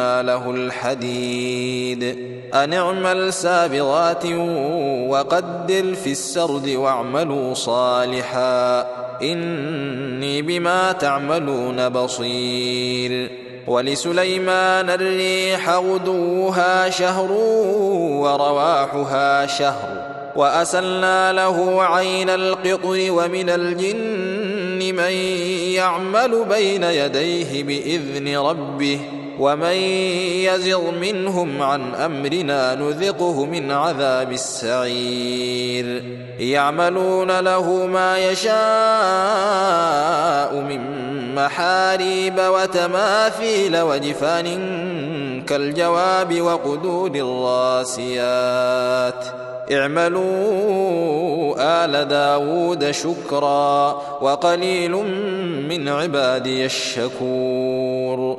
له الحديد. أن اعمل سابغات وقدر في السرد واعملوا صالحا. إني بما تعملون بصير. ولسليمان الريح غدوها شهر ورواحها شهر. وأسلنا له عين القطر ومن الجن من يعمل بين يديه بإذن ربه. ومن يزغ منهم عن أمرنا نذقه من عذاب السعير. يعملون له ما يشاء من محاريب وتماثيل وجفان كالجواب وقدور الراسيات. اعملوا آل داود شكرا وقليل من عبادي الشكور.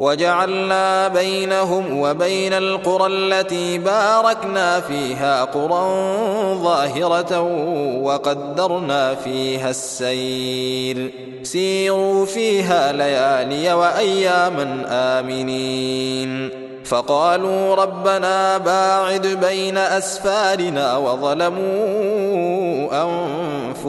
وجعلنا بينهم وبين القرى التي باركنا فيها قرى ظاهرة وقدرنا فيها السير. سيروا فيها ليالي وأياما آمنين. فقالوا ربنا باعد بين أسفارنا وظلموا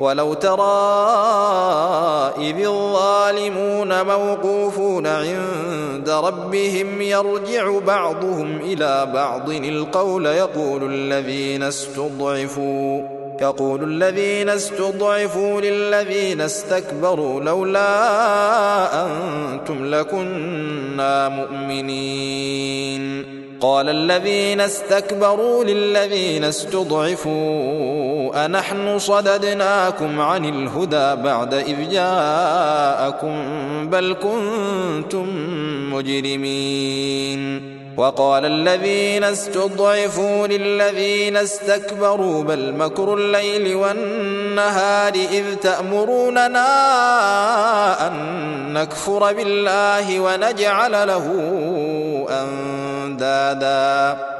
ولو ترى إذ الظالمون موقوفون عند ربهم يرجع بعضهم إلى بعض القول يقول الذين استضعفوا يقول الذين استضعفوا للذين استكبروا لولا أنتم لكنا مؤمنين. قال الذين استكبروا للذين استضعفوا أنحن صددناكم عن الهدى بعد إذ جاءكم بل كنتم مجرمين. وقال الذين استضعفوا للذين استكبروا بل مكر الليل والنهار إذ تأمروننا أن نكفر بالله ونجعل له أندادا.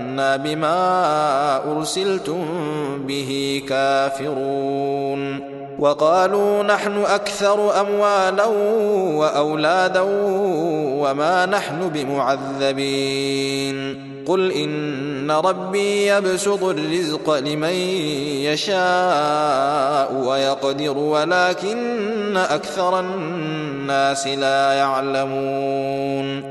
بما أرسلتم به كافرون وقالوا نحن أكثر أموالا وأولادا وما نحن بمعذبين قل إن ربي يبسط الرزق لمن يشاء ويقدر ولكن أكثر الناس لا يعلمون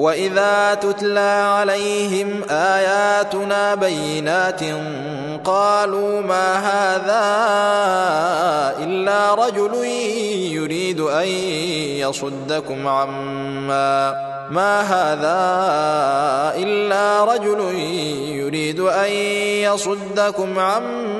واذا تتلى عليهم اياتنا بينات قالوا ما هذا الا رجل يريد ان يصدكم عما ما هذا الا رجل يريد ان يصدكم عما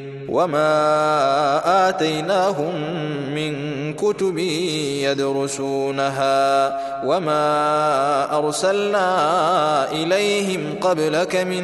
وما اتيناهم من كتب يدرسونها وما ارسلنا اليهم قبلك من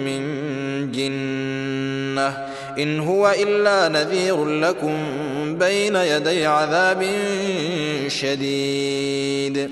من جنة إن هو إلا نذير لكم بين يدي عذاب شديد.